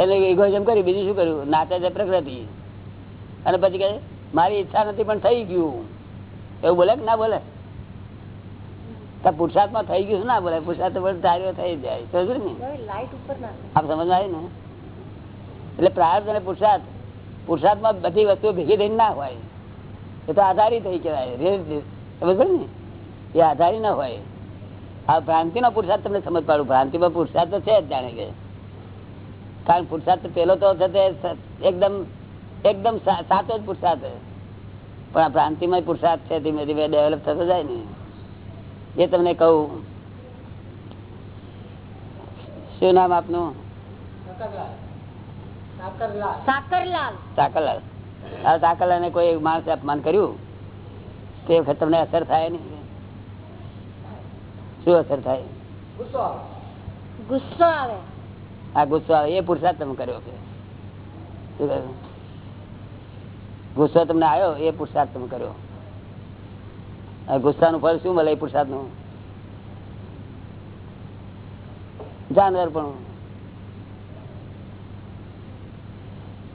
C: એટલે ઇગોઇઝમ કરી બીજું શું કર્યું? નાચે છે પ્રકૃતિ. અને પછી કહે, મારી ઈચ્છા નથી, પણ થઈ ગયું. એવું બોલે કે ના બોલે? તો પુરુષાર્થમાં થઈ ગયું ના બોલે પુરુષાર્થ તો ધાર્યો થઈ જાય. સમજ ને
A: ના
C: આપ સમજ આવી ને. એટલે પ્રાર્થ અને પુરુષાર્થમાં બધી વસ્તુઓ ભેગી થઈને ના હોય. એ તો આધારી થઈ કહેવાય. સમજ ને? એ આધારી ના હોય. આ ભ્રાંતિનો પુરુષાર્થ તમને સમજ પાડું. ભ્રાંતિમાં પુરુષાર્થ તો છે જ જાણે કે. કારણ પુરુષાર્થ પેલો તો છે એકદમ એકદમ સાચો જ પુરુષાર્થ પણ આ ભ્રાંતિમાં પુરુષાર્થ છે ધીમે ધીમે ડેવલપ થતો જાય ને. એ તમને કહું. શું નામ આપનું?
F: સાકરલાલ. સાકરલાલ.
A: સાકરલાલ
C: સાકરલાલ આ સાકરલાલ ને કોઈ માણસે અપમાન કર્યું? તે વખત તમને અસર થાય ને શું અસર થાય?
F: ગુસ્સો આવે.
A: ગુસ્સો આવે.
C: આ ગુસ્સો આવે. એ પુરુષાર્થ તમે કર્યો છે ગુસ્સો તમને આવ્યો? એ પુરુષાર્થ તમે કર્યો. ગુસ્સાનું ફળ શું મળે પુરસાદનું જાનવર પણ.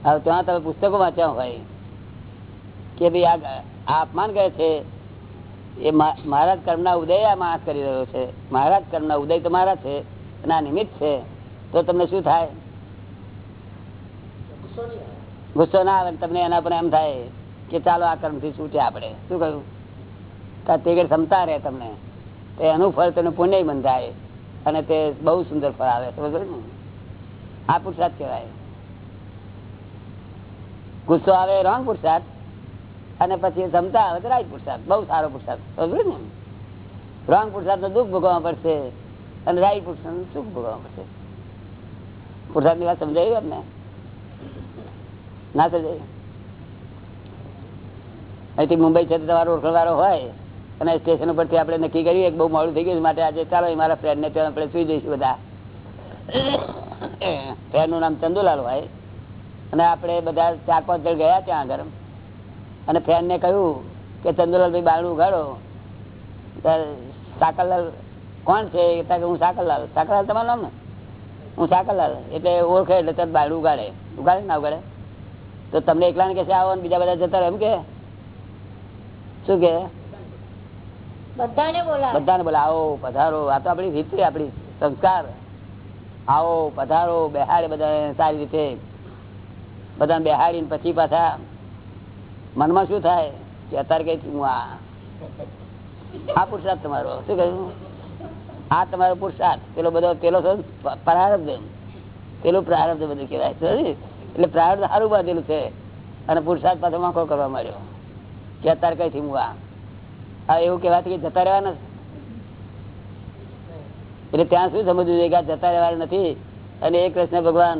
C: હવે ત્યાં તમે પુસ્તકો વાંચ્યા હોય કે ભાઈ આ અપમાન કરે છે, એ મા- મારા જ કર્મના ઉદય આ માણસ કરી રહ્યો છે. મારા કર્મ કર્મના ઉદય તો મારા છે, અને આ નિમિત્ત છે. તો તમને શું થાય?
F: ગુસ્સો
C: ના આવે તમને એના પર એમ થાય કે ચાલો આ કર્મથી છૂટ્યા આપણે. શું કહ્યું? તો તે ક્ષમતા રહે તમને. તો એનું ફળ તમને પુણ્ય બંધાય અને તે બહુ સુંદર ફળ આવે સમજો ને? આ પુરુષાર્થ કહેવાય. ગુસ્સો આવે રોંગ પુરુષાર્થ અને પછી ક્ષમતા આવે તો રાઈટ પુરુષાર્થ બહુ સારો પુરુષાર્થ સમજો ને? રોંગ પુરુષાર્થ દુઃખ ભોગવવા પડશે. અને રાઈટ પુરુષાર્થ સુખ ભોગવવા પડશે. પુરુષાર્થની વાત સમજાવી આપને? ના સમજાય અહીંથી મુંબઈ છે તો તમારો ઓળખવાળો હોય. અને સ્ટેશન ઉપરથી આપણે નક્કી કર્યું બહુ મોડું થઈ ગયું માટે આજે ચાલો મારા ફ્રેન્ડને ત્યાં આપણે સુઈ જઈશું બધા. ફ્રેન્ડનું નામ ચંદુલાલ હોય. અને આપણે બધા ચાર પાંચ જણ ગયા ત્યાં આગળ. અને ફ્રેન્ડ ને કહ્યું કે ચંદ્રલાલભાઈ બારણું ઉઘાડો. સાકરલાલ કોણ છે? કે હું સાકરલાલ. સાકરલાલ તમારું નામ ને? હું સાકરલાલ. એટલે ઓળખે એટલે તરત બારણું ઉગાડે ઉગાડે ના ઉગાડે તો તમને એકલાને કે છે આવો. ને બીજા બધા જતા રહે. એમ કે? શું કે?
A: બધાને બોલાવે.
C: પધારો. આ તો આપણી રીત છે સંસ્કાર. આવો, પધારો, બેહાડે બધા સારી રીતે. બધાને બેહાડીને પછી પાછા મનમાં શું થાય કે અત્યારે કઈ હું આ આ તમારો. શું કહ્યું? આ તમારો પુરુષાર્થ પેલો બધો પેલો પ્રારબ્ધ. પેલું પ્રારબ્ધ બધું કહેવાય. એટલે પ્રારબ્ધ સારું બાંધેલું છે. અને પુરુષાર્થ પાછો વાંકો કરવા માંડ્યો. કે અત્યારે કઈ હું આ આ એવું કેવાથી કે જતા રહેવાના એટલે ત્યાં શું સમજવું જોઈએ કે જતા રહેવાનું નથી? અને એ કૃષ્ણ ભગવાન,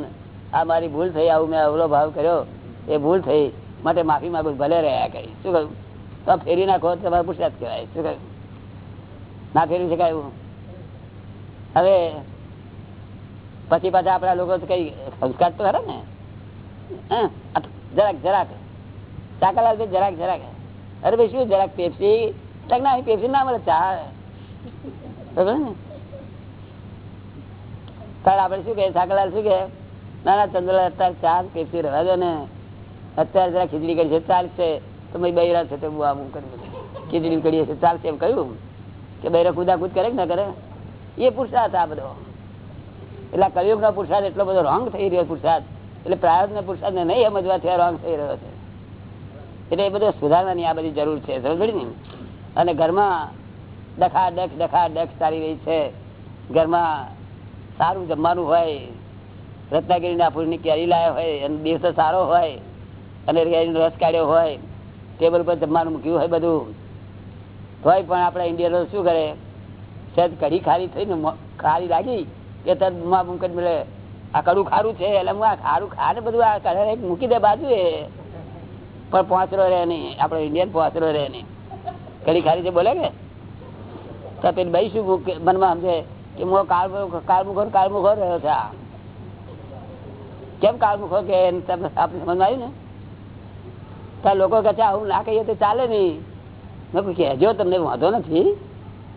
C: આ મારી ભૂલ થઈ, આવું મેં અવલો ભાવ કર્યો, એ ભૂલ થઈ, માટે માફી માંગુ ભલે રહ્યા કઈ. શું કહ્યું? તો ફેરી નાખો તમારે પુરુષાર્થ કહેવાય. શું કહ્યું? ના ફેરવી શકાય એવું? હવે પછી પાછા આપણા લોકો કઈ સંસ્કાર તો ખરા ને? જરાક જરાક. ચાકાલાલ જરાક જરાક. અરે ભાઈ, શું જરાક પેપ્સી ના પેપ્સી ના મળે ચા બરાબર ને આપણે શું કે સાકલાલ શું કે ના ના ચંદ્રલાલ અત્યારે ચા પેપ્સી રહેવા દો ને અત્યારે જરા ખીચડી કરી છે ચાલશે તો બૈરા છે તો આમ કરી ખીચડી કરીએ છીએ ચાલશે એમ કહ્યું કે બૈરા કુદાકુદ કરે કે ના કરે એ પુરસાદ આ બધો એટલે કલયુગ નો પુરસાદ એટલો બધો રોંગ થઈ રહ્યો પુરસાદ એટલે પ્રાયોગ નો પુરુષાર્થ ને નહીં સમજવાથી રોંગ થઈ રહ્યો છે એટલે એ બધો સુધારવાની આ બધી જરૂર છે સમજ ને અને ઘરમાં ડખા ડખ ડખા ડખ ચાલી રહી છે. ઘરમાં સારું જમવાનું હોય રત્નાગીરી ના ફૂલની કેરી લાવ્યા હોય, અને દિવસો સારો હોય, અને કેરીનો રસ કાઢ્યો હોય, ટેબલ પર જમવાનું મૂક્યું હોય બધું. તોય પણ આપણા ઇન્ડિયનો શું કરે? સહેજ કઢી ખારી થઈને મો- ખારી લાગી કે તરત બૂમા બૂમ મળે. આ કડું ખારું છે, એટલે હું આ ખારું ખાને બધું આ મૂકી દે બાજુ એ પણ પહોંચરો રહે નહીં. આપણો ઇન્ડિયન પહોંચરો રહે નહીં. ખારી છે બોલે કે? તો પેલી ભાઈ શું મનમાં સમજે કે હું કાળ કાળમુખો ને કાળમુખો રહ્યો છે કેમ કાળમુખો કે આપણે સમજમાં આવ્યું ને? ત્યાં લોકો કહે છે, આવું ના કહીએ તો ચાલે નહીં. મેં કે કહેજો તમને વાંધો નથી.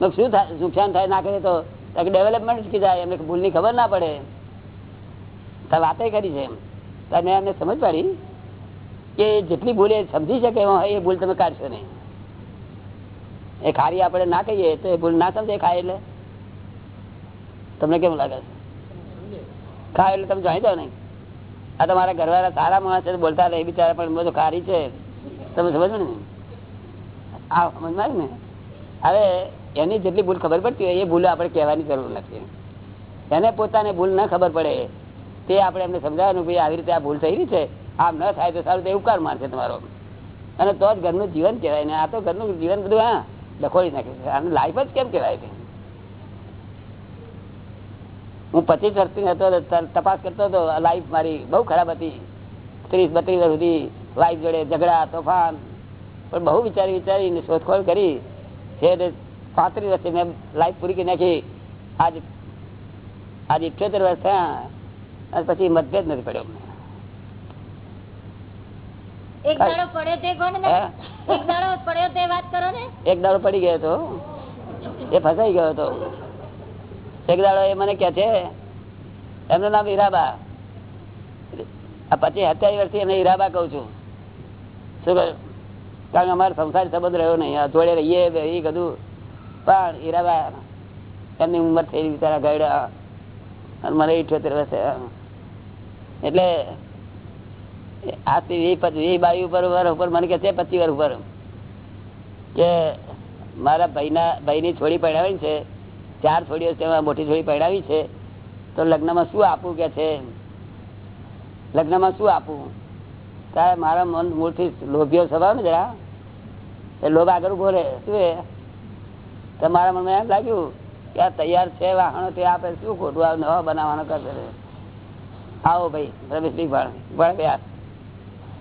C: મેં શું થાય નુકસાન થાય ના કરીએ તો? ડેવલપમેન્ટ શીખી જાય એમને ભૂલની ખબર ના પડે. તો વાતે કરી છે એમ. તો મેં એમને સમજ પાડી કે જેટલી ભૂલ એ સમજી શકે એ ભૂલ તમે કાઢશો નહીં. એ ખારી આપણે ના કહીએ તો એ ભૂલ ના સમજે ખાય એટલે? તમને કેમ લાગે ખાય એટલે તમે જાણી દો નહીં? આ તમારા ઘરવાળા સારા માણસ છે, બોલતા રહે બિચારા પણ બધું ખારી છે. તમે સમજો ને? આ સમજમાં ને? હવે એની જેટલી ભૂલ ખબર પડતી હોય, એ ભૂલ આપણે કહેવાની જરૂર નથી. એને પોતાને ભૂલ ન ખબર પડે. તે આપણે એમને સમજાવવાનું ભાઈ આવી રીતે આ ભૂલ થઈ રહી છે. આમ ન થાય તો સારું, તો એ ઉપકાર મારશે તમારો. અને તો જ ઘરનું જીવન કહેવાય ને, આ તો ઘરનું જીવન બધું, હા. લખોડી નાખે છે. આને લાઈફ જ કેમ કહેવાય હું પચીસ વર્ષથી હતો તપાસ કરતો હતો લાઈફ મારી બહુ ખરાબ હતી. ત્રીસ, બત્રીસ વર્ષ સુધી વાઈફ જોડે ઝઘડા, તોફાન, પણ બહુ વિચારી વિચારીને શોધખોળ કરી. છે પાંત્રીસ વર્ષે મેં લાઈફ પૂરી કરી નાખી. આજ આજ ઇઠ્યોતેર વર્ષ થયા અને પછી મતભેદ નથી પડ્યો.
A: એક દાડો પડ્યો તે કોણ ને
C: હે?
A: એક દાડો પડ્યો તે વાત કરો ને.
C: એક દાડો પડી ગયો હતો. એ ફસાઈ ગયો હતો. એક દાડો એ મને કે છે એમનું નામ હીરાબા પછી સત્યાવીસ વર્ષથી એને હીરાબા કહું છું. શું કહ્યું? કારણ કે અમારો સંસારી સંબંધ રહ્યો નહીં. જોડે રહીએ એ બધું. પણ હીરાબા એમની ઉંમર થઈ બિચારા ગયડા. મને ઇઠ્યોતેર વર્ષે. એટલે ઉપર મને કે છે પચીસ વર્ષ ઉપર. કે મારા છોડી પહેરાવી છે. ચાર છોડીઓ મોટી છોડી પહેરાવી છે. તો લગ્નમાં શું આપવું કે છે? લગ્નમાં શું આપવું તારે મારા મન મૂળથી લોભિયો સ્વભાવ ને જરા? એ લોભ આગળ ઊભો રહે. શું એ? તો મારા મનમાં એમ લાગ્યું કે આ તૈયાર છે, વાહનો તે આપે, શું ખોટું આ નવા બનાવવાનો કરશે? આવો ભાઈ, રમેશભાઈ, ભણ ગયા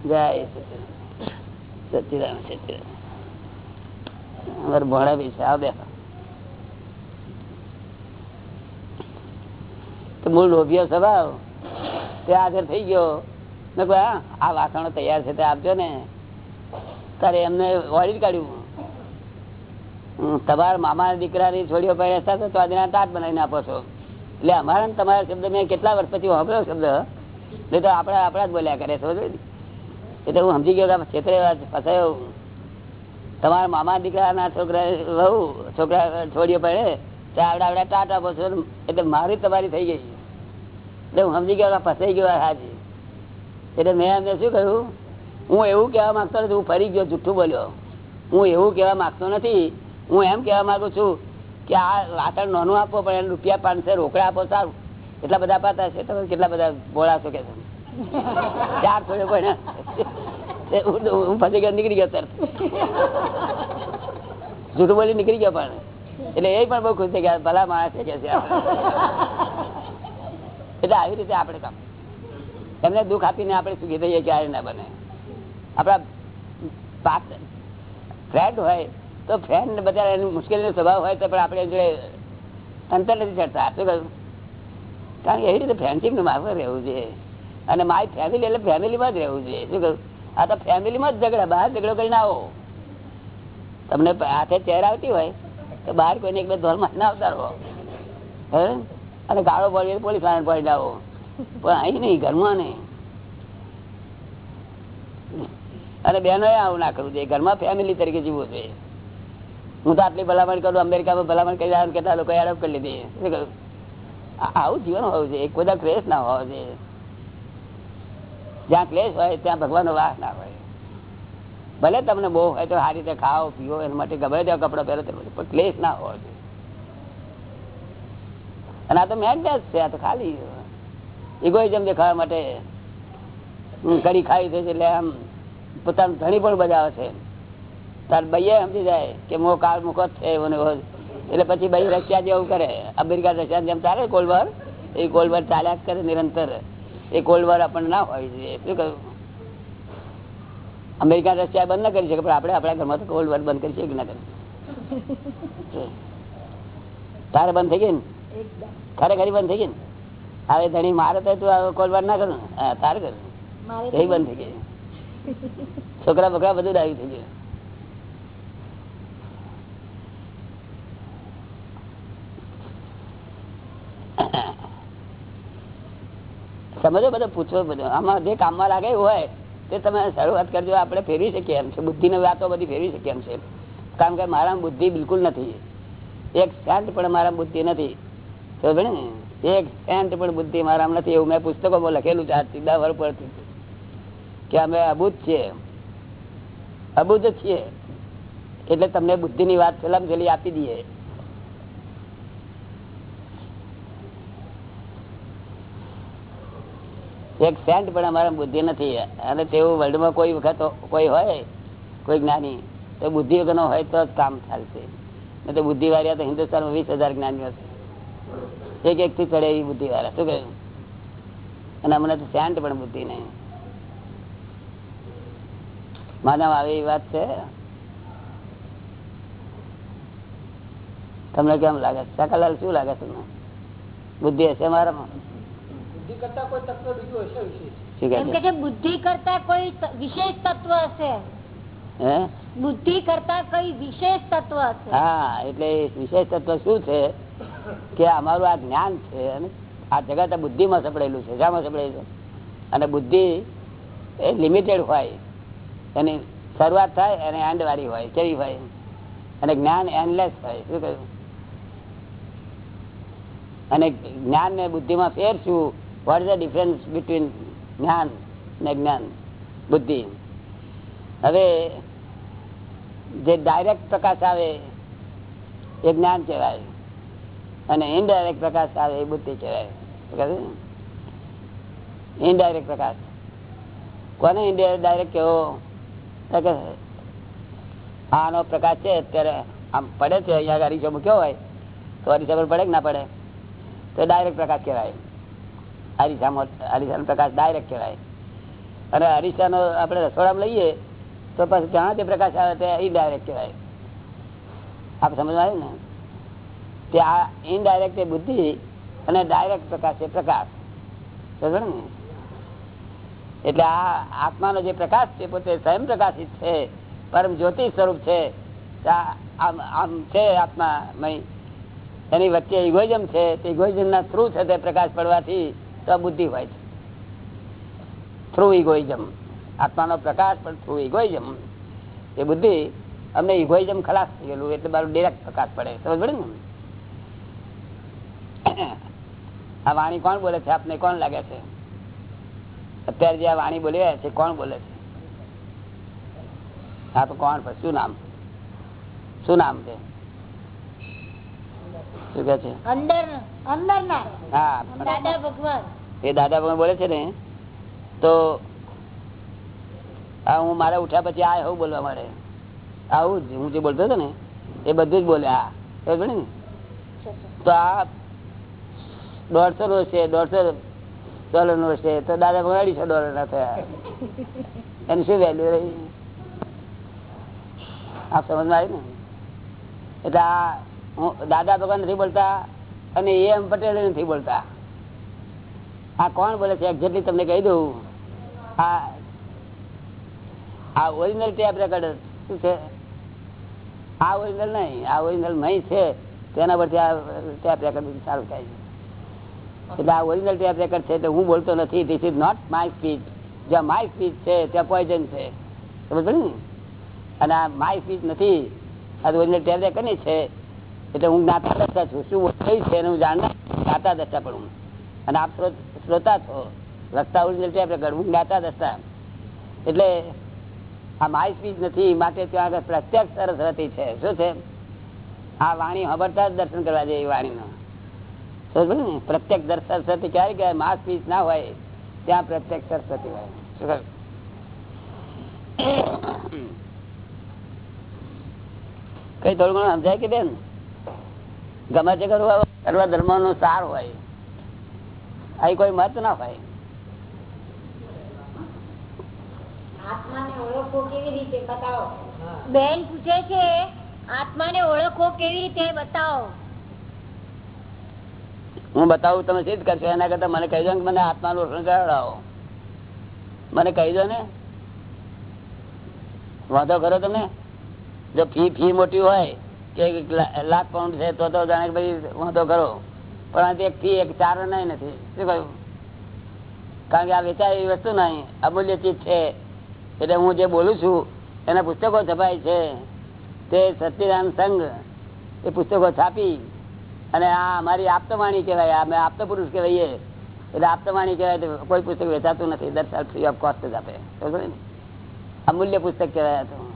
C: જય સચિદાન સચિદાન અમારે ભોળા છે તો મૂળ લોભિયો સ્વભાવ તે આગળ થઈ ગયો. આ વાસણો તૈયાર છે તે આપજો ને. તારે એમને વાળી કાઢ્યું. તમારા મામા દીકરાની છોડીઓ પડ્યા હતા તો આજે તાટ બનાવીને આપો છો. એટલે અમારા તમારા શબ્દ મેં કેટલા વર્ષ પછી વાપર્યો શબ્દ? નહીં તો આપણે આપણા જ બોલ્યા કરે છો ને? એટલે હું સમજી ગયો કે ફસાયો તમારા મામા દીકરાના છોકરા, વહુ, છોકરા છોડીઓ પડે, તે આવડા આવડા ટાટ એટલે મારી તમારી થઈ ગઈ. એટલે હું સમજી ગયો ફસાઈ ગયો હાજી. એટલે મેં એમને શું કહ્યું? હું એવું કહેવા માંગતો નથી, હું ફરી ગયો, જુઠ્ઠું બોલ્યો. હું એવું કહેવા માગતો નથી. હું એમ કહેવા માગું છું કે આ વાસણ નાનું આપો, પણ એને રૂપિયા પાંચસો રોકડા આપો સારું. એટલા બધા પાતા છે, તમે કેટલા બધા બોલાશો કે છે? ચાર થોડે કોઈ હું ફસી ગયો, નીકળી ગયો તરત જૂઠું બોલી નીકળી ગયો પણ. એટલે એ પણ બહુ ખુશ થઈ ગયા, ભલા માણસ છે એટલે આવી રીતે આપણે કામ. એમને દુઃખ આપીને આપણે સુખી થઈએ ક્યારે ના બને. આપણા ફ્રેન્ડ હોય તો ફ્રેન્ડ બધા એની મુશ્કેલીનો સ્વભાવ હોય તો પણ આપણે જોડે અંતર નથી ચડતા. શું કહ્યું કારણ કે એવી રીતે ફ્રેન્ડશીપનું માર્ગ રહેવું જોઈએ. અને મારી ફેમિલી એટલે ફેમિલીમાં જ રહેવું જોઈએ. શું કહ્યું આ તો ફેમિલીમાં જ ઝઘડા, બહાર ઝઘડો કરીને આવો. તમને હાથે ચેર આવતી હોય, તો બહાર કોઈને એક બે ધોરમાં ના આવતા રહો. હે? અને ગાળો પડી પોલીસ વાળાને પડી આવો પણ અહીં નહીં, ઘરમાં નહીં. અને બહેનો આવું ના કરવું જોઈએ. ઘરમાં ફેમિલી તરીકે જીવવું જોઈએ. હું તો આટલી ભલામણ કરું, અમેરિકામાં ભલામણ કરી રહ્યા કેટલા લોકો એડપ કરી લીધી? આવું જીવન હોવું જોઈએ. કોઈ ક્રેશ ના હોવો જોઈએ. જ્યાં ક્લેશ હોય, ત્યાં ભગવાનનો વાસ ના હોય. ભલે તમને બહુ હોય તો સારી રીતે ખાઓ, પીઓ, એના માટે ગમે ત્યાં કપડા પહેરો પણ ક્લેશ ના હોવો અને આ તો મેન્ટેસ છે, આ તો ખાલી ઇગોઇઝમ દેખાવા માટે કડી ખાઈ છે એટલે આમ પોતાનું ધણી પણ બજાવે છે. તાર ભાઈએ સમજી જાય કે મો કાળ જ છે. એટલે પછી ભાઈ રશિયા જેવું કરે. અમેરિકા રશિયા જેમ ચાલે કોલવાર એ કોલવાર ચાલ્યા જ કરે નિરંતર. એ કોલવાર આપણને ના હોય જોઈએ શું કહ્યું અમેરિકા રશિયા બંધ ના કરી શકે પણ આપણે આપણા ઘરમાં તો કોલવાર બંધ કરી શકીએ કે ના કરી તારે બંધ થઈ ગઈ ને? ખરેખરી બંધ થઈ ગઈ ને? હવે ધણી મારે તો તું કોલવાર ના કરું. તારે કરું. એ બંધ થઈ ગઈ. છોકરા બકરા બધું ડાયું થઈ ગયું. સમજો બધું પૂછવો બધું. આમાં જે કામમાં લાગે હોય, તે તમે શરૂઆત કરજો, આપણે ફેરવી શકીએ એમ છે. બુદ્ધિની વાતો બધી ફેરવી શકીએ એમ છે. કારણ કે મારા બુદ્ધિ બિલકુલ નથી. એક સેન્ટ પણ મારા બુદ્ધિ નથી. સમજે ને, એક સેન્ટ પણ બુદ્ધિ મારા નથી એવું મેં પુસ્તકોમાં લખેલું છે આજથી દસ વર્ષ પરથી. કે અમે અબુધ છીએ. અબુધ છીએ. એટલે તમને બુદ્ધિની વાત છેલ્લામ છેલ્લી આપી દઈએ. એક સેન્ટ પણ અમારા બુદ્ધિ નથી. અને તેવું વર્લ્ડમાં કોઈ વખત કોઈ હોય, કોઈ જ્ઞાની, તો બુદ્ધિ વગરનો હોય તો જ કામ ચાલશે. નહીં તો બુદ્ધિ વાળા તો હિન્દુસ્તાનમાં વીસ હજાર જ્ઞાનીઓ છે એક એક થી ચડે એવી બુદ્ધિ વાળા શું કહ્યું? અને અમને તો સેન્ટ પણ બુદ્ધિ નહીં. માનવ આવે એવી વાત છે? તમને કેમ લાગે છે? શું લાગે તમને? બુદ્ધિ હશે મારામાં?
A: એમ કે
C: છે
A: છે બુદ્ધિ કરતા કોઈ વિશેષ તત્વ હશે? બુદ્ધિ કરતા કઈ વિશેષ તત્વ હશે?
C: હા એટલે વિશેષ તત્વ શું છે? કે અમારું આ જ્ઞાન છે અને આ જગત આ બુદ્ધિમાં સપડેલું છે. શામાં સપડેલું છે. અને બુદ્ધિ એ લિમિટેડ હોય. એની શરૂઆત થાય અને એન્ડ વાળી હોય. કેવી હોય? અને જ્ઞાન એન્ડલેસ હોય. શું કહ્યું? અને જ્ઞાન ને બુદ્ધિમાં ફેર શું what is the difference between જ્ઞાન ને જ્ઞાન? બુદ્ધિ. હવે જે ડાયરેક્ટ પ્રકાશ આવે એ જ્ઞાન કહેવાય અને ઇનડાયરેક્ટ પ્રકાશ આવે એ બુદ્ધિ કહેવાય. ઇનડાયરેક્ટ પ્રકાશ. કોને ડાયરેક્ટ કેવો કે આનો પ્રકાશ છે, અત્યારે આમ પડે છે, અહીંયા અરીસો મૂક્યો હોય? તો અરીસો પડે કે ના પડે? તો ડાયરેક્ટ પ્રકાશ કહેવાય. અરીસામાં પ્રકાશ ડાયરેક્ટ કહેવાય. અને અરીસાનો આપણે રસોડામાં લઈએ, તો પછી જ્યાં તે પ્રકાશ આવે તે ઇનડાયરેક્ટ કહેવાય. આપ આવ્યું ને? તે આ ઇનડાયરેક્ટ એ બુદ્ધિ અને ડાયરેક્ટ પ્રકાશ એ પ્રકાશ. સમજો ને? એટલે આ આત્માનો જે પ્રકાશ છે પોતે સ્વયં પ્રકાશિત છે, પરમ જ્યોતિ સ્વરૂપ છે. આમ છે આત્મામય. એની વચ્ચે ઇગોઇઝમ છે, તે ઇગોઇઝમ ના થ્રુ છે તે પ્રકાશ પડવાથી તો આ બુદ્ધિ હોય છે. થ્રુ ઇગોઇઝમ આત્માનો પ્રકાશ પણ થ્રુ ઇગોઇઝમ એ બુદ્ધિ અમને ઇગોઇઝમ ખલાસ થઈ ગયેલું એટલે મારું ડિરેક્ટ પ્રકાશ પડે સમજ પડે ને આ વાણી કોણ બોલે છે? આપને કોણ લાગે છે? અત્યારે જે આ વાણી બોલી રહ્યા છે કોણ બોલે છે? હા તો કોણ શું નામ? શું નામ છે? શું કે છે?
A: અંદર અંદર ના
C: હા
A: દાદા ભગવાન.
C: એ દાદા ભગવાન બોલે છે ને, તો આ હું મારા ઉઠ્યા પછી આ એવું બોલવા મારે. આવું જ, હું જે બોલતો હતો ને, એ બધું જ બોલે આ. ખબર ને? તો આ દોઢસો નો છે, દોઢસો ડોલર નો છે, તો દાદા ભગવાન અઢીસો ડોલર ના થયા. એની શું વેલ્યુ રહી? આ સમજમાં આવી ને? એટલે આ હું દાદા ભગવાન નથી બોલતા અને એ એમ પટેલ નથી બોલતા. આ કોણ બોલે છે? એક્ઝેક્ટલી તમને કહી દઉં. આ ઓરિજિનલ ટેપ રેકોર્ડ શું છે? આ ઓરિજિનલ નહીં, આ ઓરિજિનલ નહીં છે. તેના પરથી આ ટેપ રેકોર્ડ સારું થાય છે. એટલે આ ઓરિજિનલ ટેપ રેકોર્ડ છે એટલે હું બોલતો નથી. This is not my speech જ્યાં માય સ્પીચ છે, ત્યાં પોઈઝન છે. સમજ ને? અને આ માય સ્પીચ નથી. આ ઓરિજિનલ ટેપ રેકર્ડની છે. એટલે હું જ્ઞાતા દસતા છું. શું કઈ છે હું જાણનાર? જ્ઞાતા દસતા પણ હું. અને આપ શ્રોતા છો વક્તા ઉડી આપણે ગરબું ગાતા દસતા એટલે આ માય સ્પીચ નથી માટે ત્યાં આગળ પ્રત્યક્ષ સરસ્વતી છે. શું છે? આ વાણી હબરતા દર્શન કરવા જોઈએ વાણીનો. પ્રત્યક્ષ દર્શન સરસ્વતી ક્યારે કહેવાય? મા સ્પીચ ના હોય, ત્યાં પ્રત્યક્ષ સરસ્વતી હોય. શું કઈ થોડું ઘણું સમજાય કે બેન? ગમે તે કરવા ધર્મ નો સાર હોય. અહીં કોઈ મત ના હોય.
A: બેન પૂછે છે આત્માને ઓળખો કેવી રીતે બતાવો?
C: હું બતાવું તમે સિદ્ધ કરશો એના કરતા મને કહી દો ને કે મને આત્માનું ઓળખાણ કરાવો. મને કહી દો ને. વાંધો કરો તમે. જો ફી ફી મોટી હોય કે લાખ પાઉન્ડ છે તો તો જાણે કે ભાઈ વાંધો કરો. પણ આ વ્યક્તિ એક ચાર નથી. શું કહ્યું? કારણ કે આ વેચાય વસ્તુ નહીં અમૂલ્ય ચીજ છે. એટલે હું જે બોલું છું, એના પુસ્તકો છપાય છે. તે સત્યનારાયણ સંઘ એ પુસ્તકો છાપી અને આ અમારી આપતવાણી કહેવાય અમે આપતો પુરુષ કહેવાઈએ. એટલે આપતવાણી કહેવાય કોઈ પુસ્તક વેચાતું નથી. દર સાલ ફ્રી ઓફ કોસ્ટ જ આપે. સમજો ને? અમૂલ્ય પુસ્તક કહેવાય આ તો.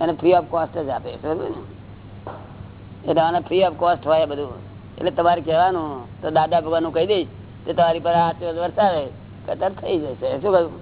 C: એને ફ્રી ઓફ કોસ્ટ જ આપે. સમજો ને? એટલે આને ફ્રી ઓફ કોસ્ટ હોય બધું. એટલે તમારે કહેવાનું, તો દાદા ભગવાન કહી દઈશ તો તમારી પર આશીર્વાદ વરસાવે, કતર થઈ જશે. શું કહ્યું?